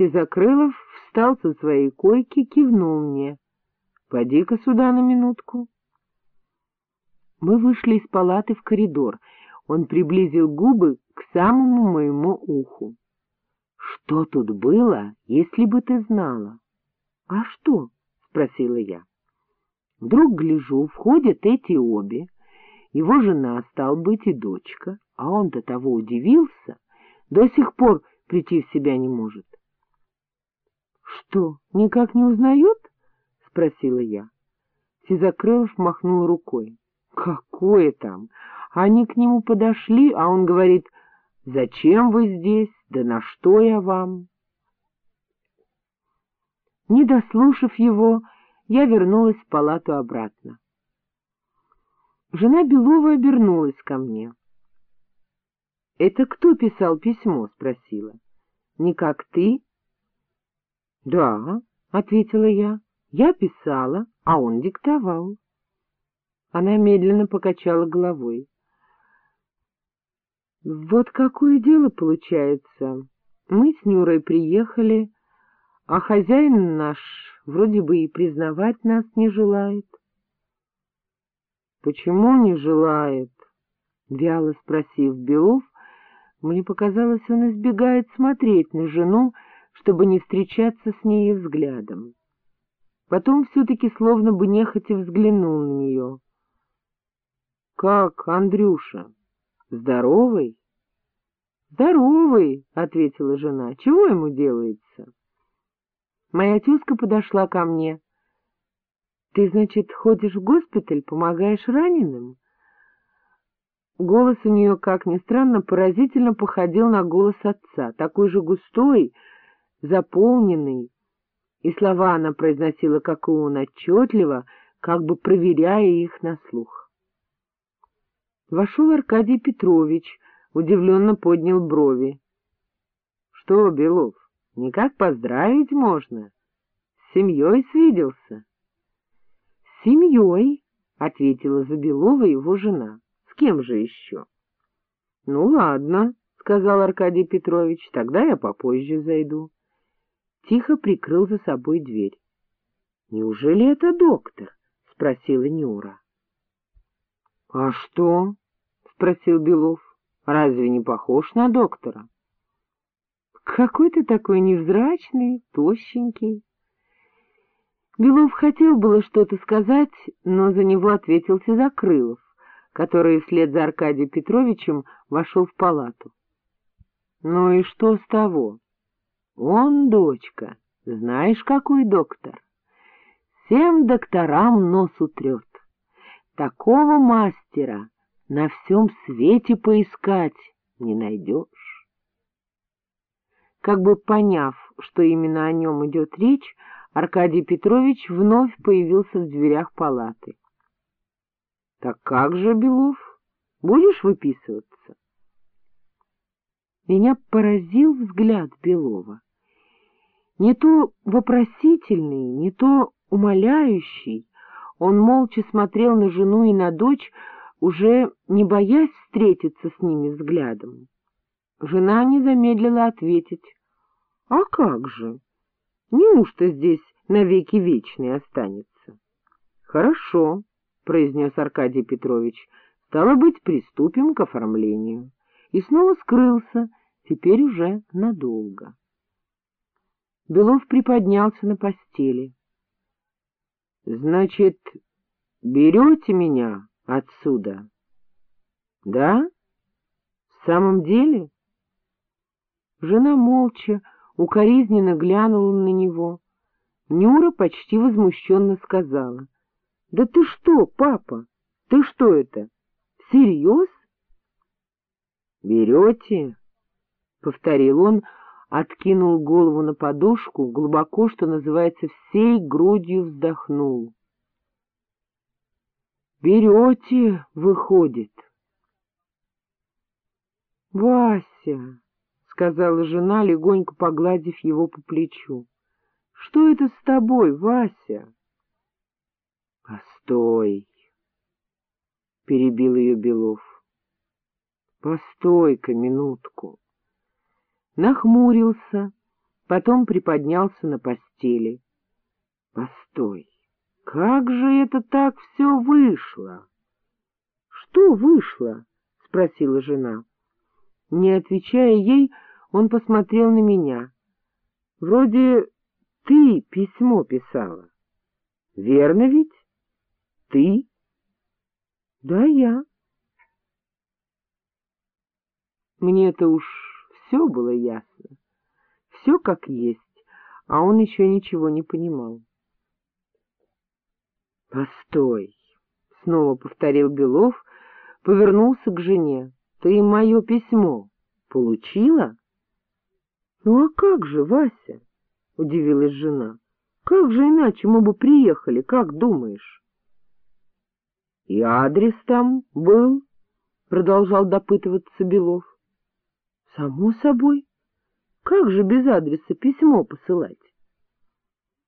Сизакрылов встал со своей койки, кивнул мне. — Поди-ка сюда на минутку. Мы вышли из палаты в коридор. Он приблизил губы к самому моему уху. — Что тут было, если бы ты знала? — А что? — спросила я. Вдруг гляжу, входят эти обе, его жена, стал быть, и дочка, а он до того удивился, до сих пор прийти в себя не может. — Что, никак не узнает? — спросила я. Сизакрылов махнул рукой. — Какое там? Они к нему подошли, а он говорит, — Зачем вы здесь? Да на что я вам? Не дослушав его, я вернулась в палату обратно. Жена Белова обернулась ко мне. — Это кто писал письмо? — спросила. — Не как ты? — Да, — ответила я. — Я писала, а он диктовал. Она медленно покачала головой. — Вот какое дело получается. Мы с Нюрой приехали, а хозяин наш вроде бы и признавать нас не желает. — Почему не желает? — вяло спросив Белов, мне показалось, он избегает смотреть на жену, чтобы не встречаться с ней взглядом. Потом все-таки словно бы нехотя взглянул на нее. — Как, Андрюша, здоровый? — Здоровый, — ответила жена. — Чего ему делается? Моя тезка подошла ко мне. — Ты, значит, ходишь в госпиталь, помогаешь раненым? Голос у нее, как ни странно, поразительно походил на голос отца, такой же густой, заполненный, и слова она произносила, как и он, отчетливо, как бы проверяя их на слух. Вошел Аркадий Петрович, удивленно поднял брови. — Что, Белов, никак поздравить можно? С семьей свиделся? — С семьей, — ответила за Белова его жена. — С кем же еще? — Ну, ладно, — сказал Аркадий Петрович, — тогда я попозже зайду. Тихо прикрыл за собой дверь. — Неужели это доктор? — спросила Нюра. — А что? — спросил Белов. — Разве не похож на доктора? — Какой ты такой невзрачный, тощенький. Белов хотел было что-то сказать, но за него ответил Закрылов, который вслед за Аркадием Петровичем вошел в палату. — Ну и что с того? — Он, дочка, знаешь, какой доктор? Всем докторам нос утрет. Такого мастера на всем свете поискать не найдешь. Как бы поняв, что именно о нем идет речь, Аркадий Петрович вновь появился в дверях палаты. — Так как же, Белов, будешь выписываться? Меня поразил взгляд Белова. Не то вопросительный, не то умоляющий, он молча смотрел на жену и на дочь, уже не боясь встретиться с ними взглядом. Жена не замедлила ответить. — А как же? Неужто здесь навеки вечный останется? — Хорошо, — произнес Аркадий Петрович, — стало быть, приступим к оформлению. И снова скрылся, теперь уже надолго. Белов приподнялся на постели. — Значит, берете меня отсюда? — Да? В самом деле? Жена молча, укоризненно глянула на него. Нюра почти возмущенно сказала. — Да ты что, папа? Ты что это? Всерьез? — Берете? — повторил он, откинул голову на подушку, глубоко, что называется, всей грудью вздохнул. — Берете, выходит. — Вася! сказала жена, легонько погладив его по плечу. — Что это с тобой, Вася? — Постой, — перебил ее Белов. — Постой-ка минутку. Нахмурился, потом приподнялся на постели. — Постой, как же это так все вышло? — Что вышло? — спросила жена. Не отвечая ей, он посмотрел на меня. — Вроде ты письмо писала. — Верно ведь? Ты? — Да, я. Мне-то уж все было ясно, все как есть, а он еще ничего не понимал. — Постой, — снова повторил Белов, повернулся к жене. — Ты мое письмо получила? — Ну а как же, Вася? — удивилась жена. — Как же иначе мы бы приехали, как думаешь? — И адрес там был, — продолжал допытываться Белов. — Само собой. Как же без адреса письмо посылать?